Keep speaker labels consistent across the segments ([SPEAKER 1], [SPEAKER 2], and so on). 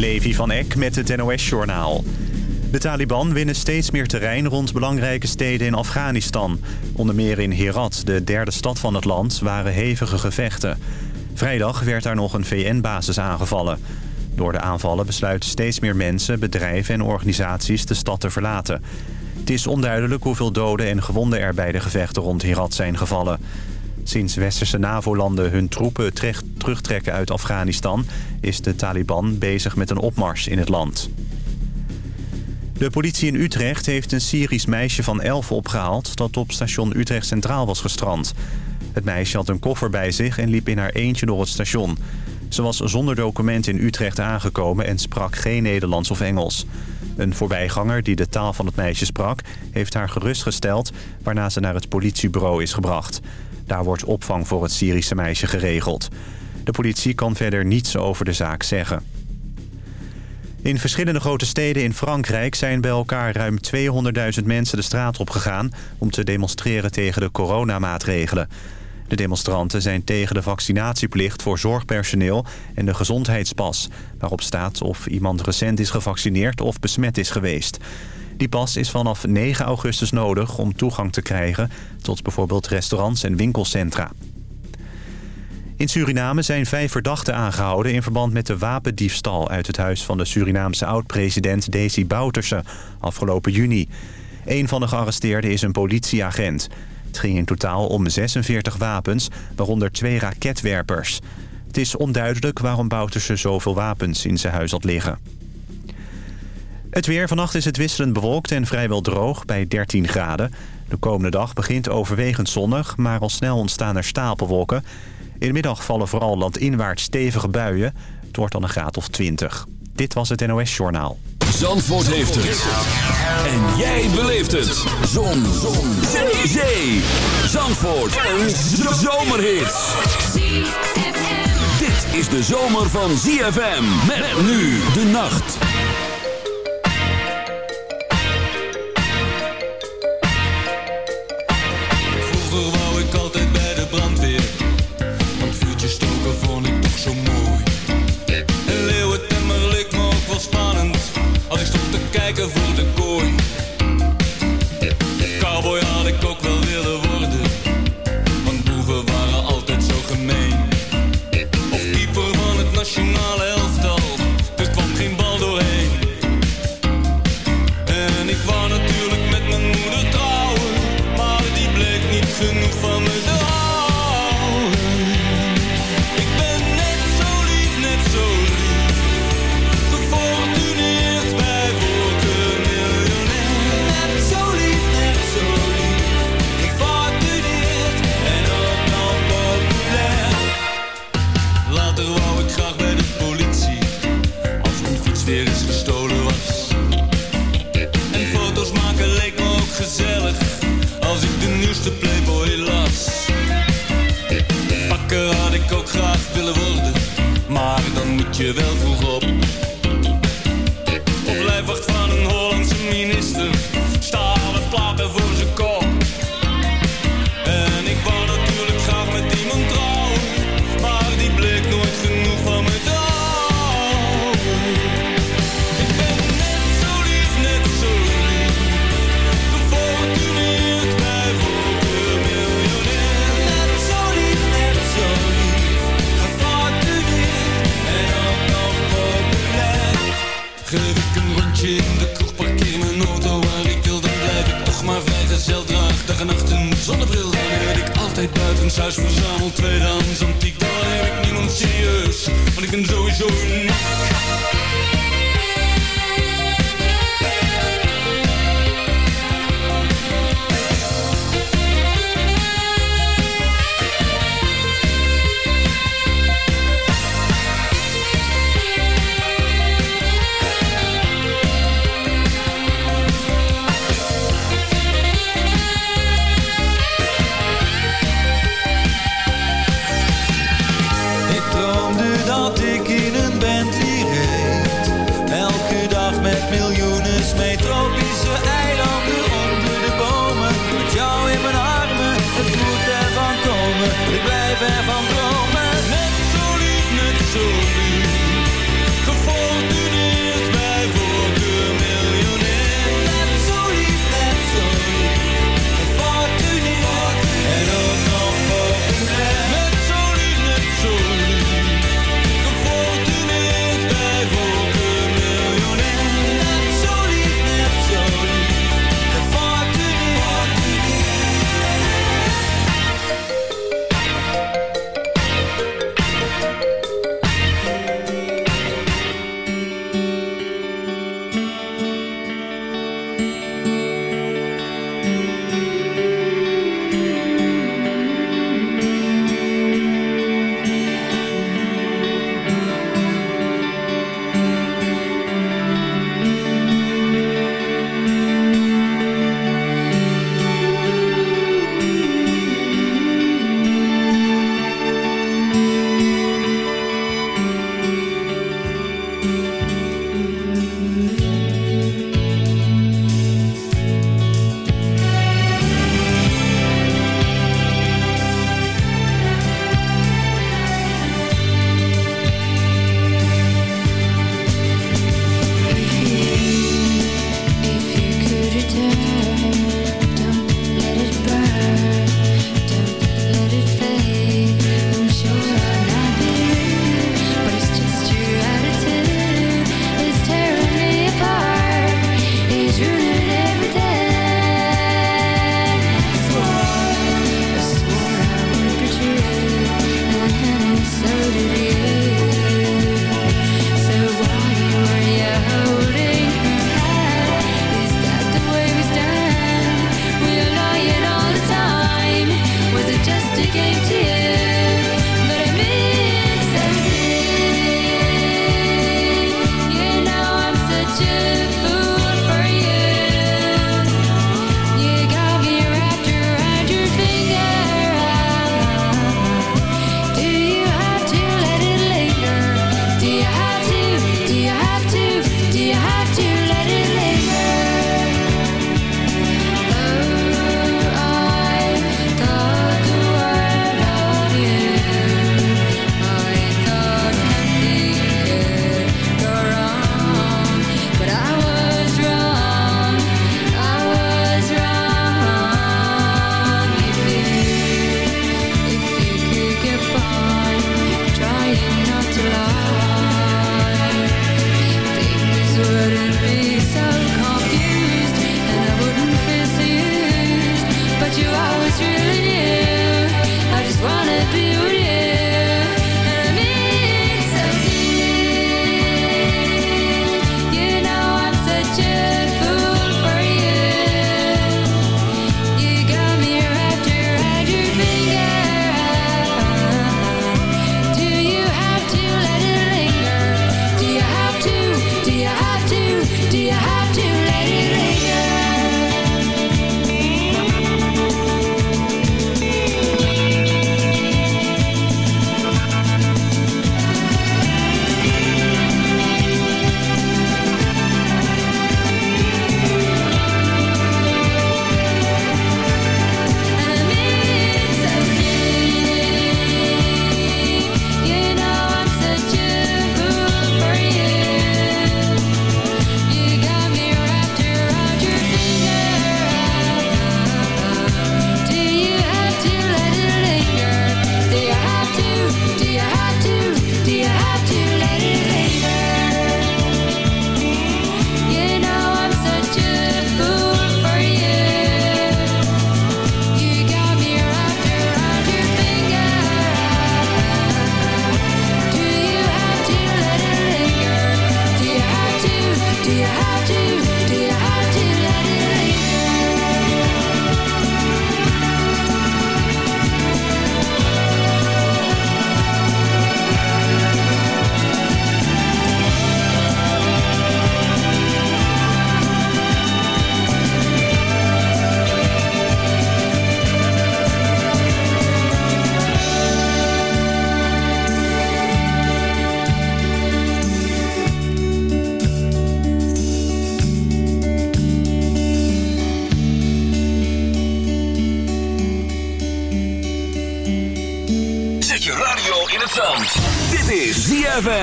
[SPEAKER 1] Levi van Eck met het NOS-journaal. De Taliban winnen steeds meer terrein rond belangrijke steden in Afghanistan. Onder meer in Herat, de derde stad van het land, waren hevige gevechten. Vrijdag werd daar nog een VN-basis aangevallen. Door de aanvallen besluiten steeds meer mensen, bedrijven en organisaties de stad te verlaten. Het is onduidelijk hoeveel doden en gewonden er bij de gevechten rond Herat zijn gevallen. Sinds westerse NAVO-landen hun troepen terugtrekken uit Afghanistan... is de Taliban bezig met een opmars in het land. De politie in Utrecht heeft een Syrisch meisje van 11 opgehaald... dat op station Utrecht Centraal was gestrand. Het meisje had een koffer bij zich en liep in haar eentje door het station. Ze was zonder document in Utrecht aangekomen en sprak geen Nederlands of Engels. Een voorbijganger die de taal van het meisje sprak... heeft haar gerustgesteld, waarna ze naar het politiebureau is gebracht. Daar wordt opvang voor het Syrische meisje geregeld. De politie kan verder niets over de zaak zeggen. In verschillende grote steden in Frankrijk zijn bij elkaar ruim 200.000 mensen de straat opgegaan... om te demonstreren tegen de coronamaatregelen. De demonstranten zijn tegen de vaccinatieplicht voor zorgpersoneel en de gezondheidspas... waarop staat of iemand recent is gevaccineerd of besmet is geweest. Die pas is vanaf 9 augustus nodig om toegang te krijgen tot bijvoorbeeld restaurants en winkelcentra. In Suriname zijn vijf verdachten aangehouden in verband met de wapendiefstal uit het huis van de Surinaamse oud-president Desi Bouterse afgelopen juni. Een van de gearresteerden is een politieagent. Het ging in totaal om 46 wapens, waaronder twee raketwerpers. Het is onduidelijk waarom Bouterse zoveel wapens in zijn huis had liggen. Het weer. Vannacht is het wisselend bewolkt en vrijwel droog bij 13 graden. De komende dag begint overwegend zonnig, maar al snel ontstaan er stapelwolken. In de middag vallen vooral landinwaarts stevige buien. Het wordt dan een graad of 20. Dit was het NOS Journaal.
[SPEAKER 2] Zandvoort heeft het. En jij beleeft het. Zon. Zon. Zee. Zee. Zandvoort. Een zomerhit. Dit is de zomer van ZFM. Met nu de nacht. mij the koorts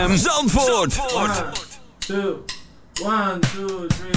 [SPEAKER 2] ZFM Zandvoort.
[SPEAKER 3] One, two, one, two, three.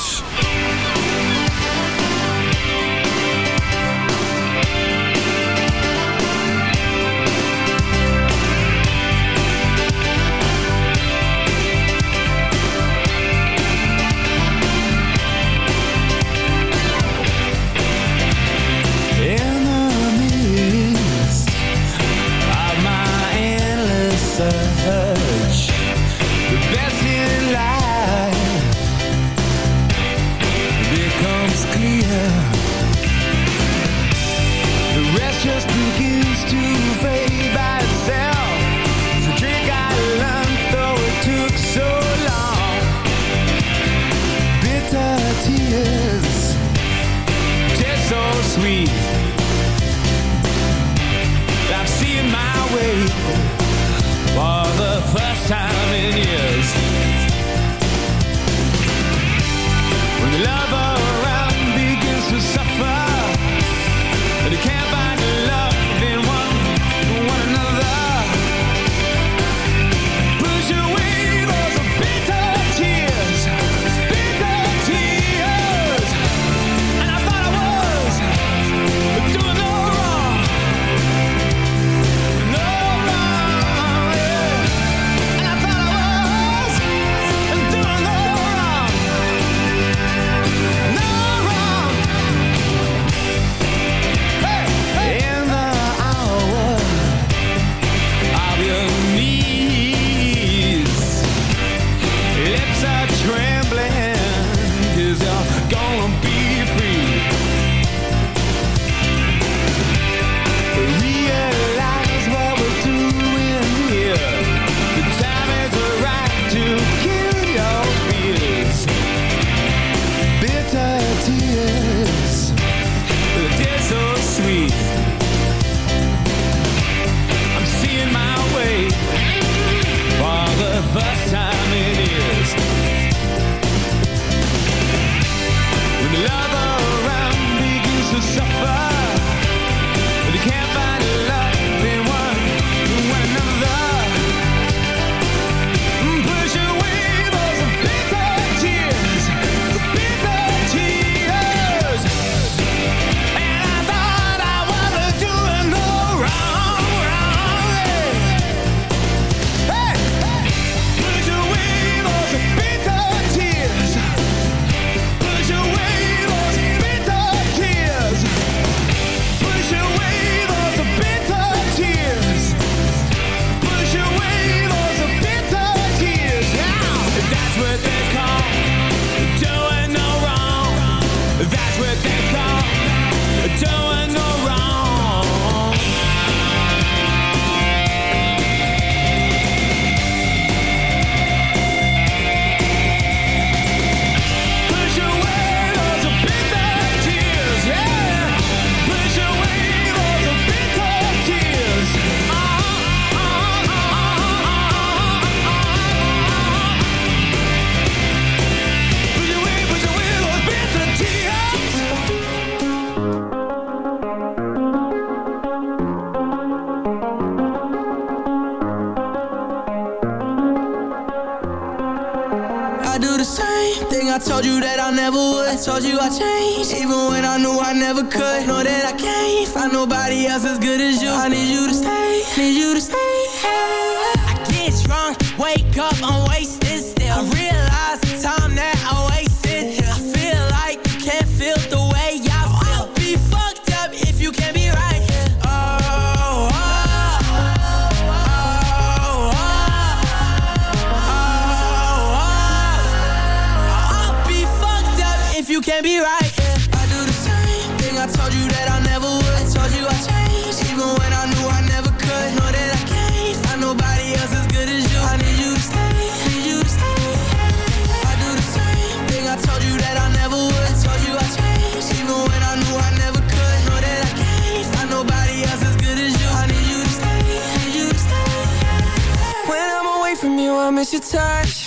[SPEAKER 4] your touch.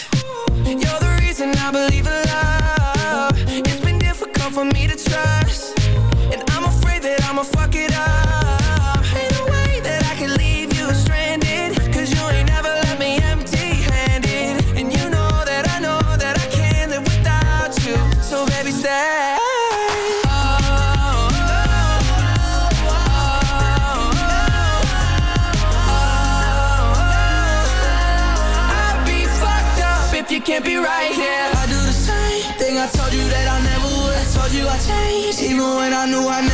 [SPEAKER 4] I knew I never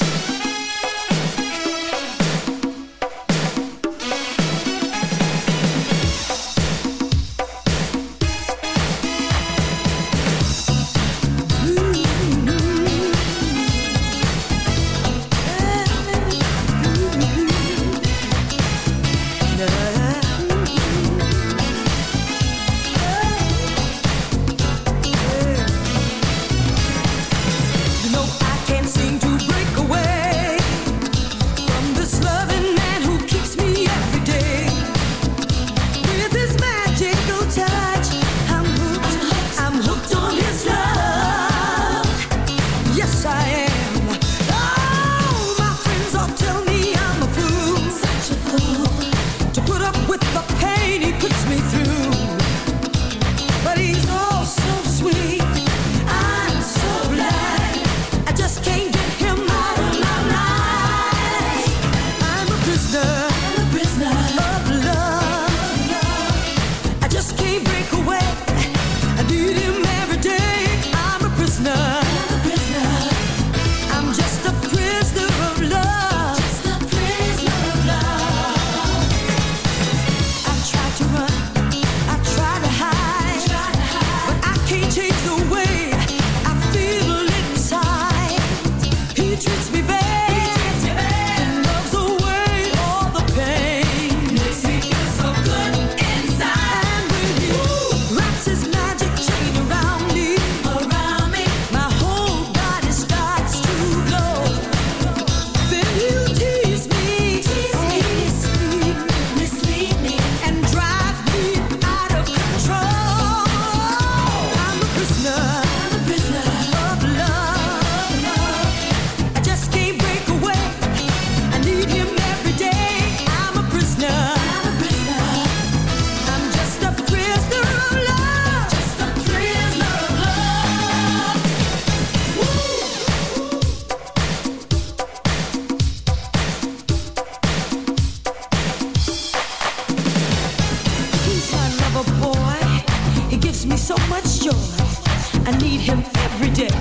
[SPEAKER 5] I
[SPEAKER 6] need him every day.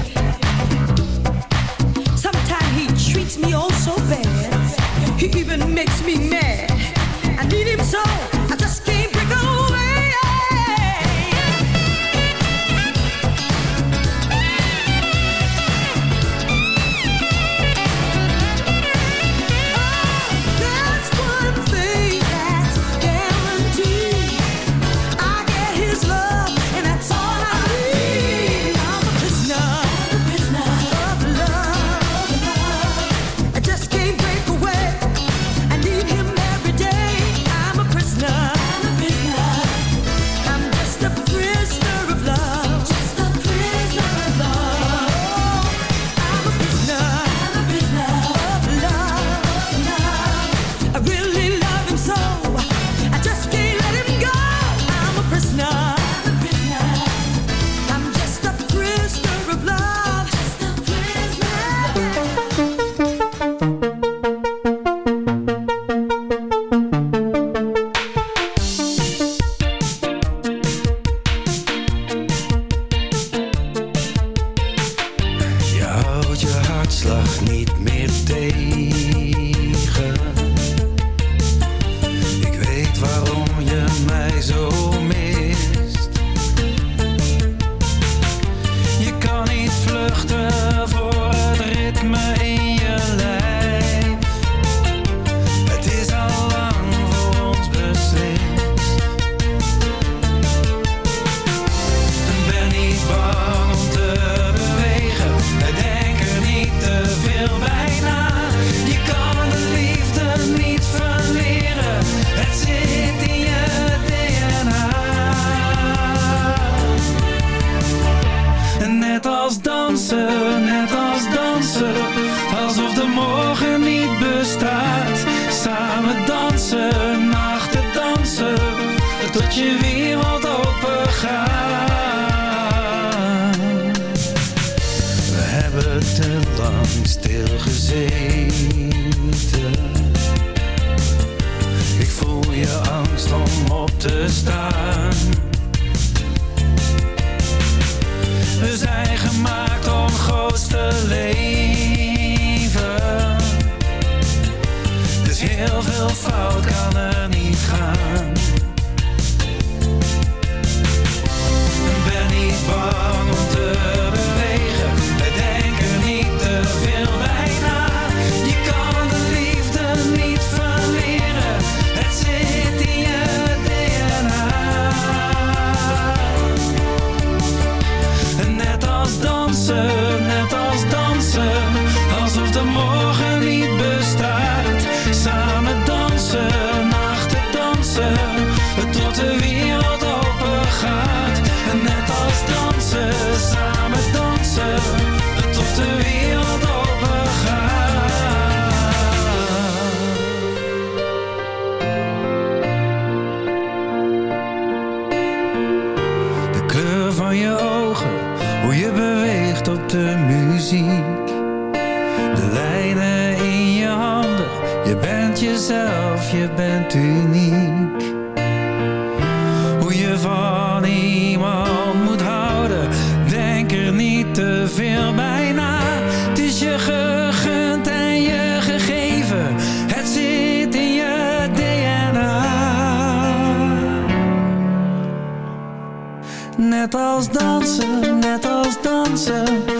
[SPEAKER 6] Sometimes he treats me oh so bad. He even makes me mad. I need him so.
[SPEAKER 7] veel bijna. Het is je gegund en je gegeven. Het zit in je DNA. Net als dansen, net als dansen.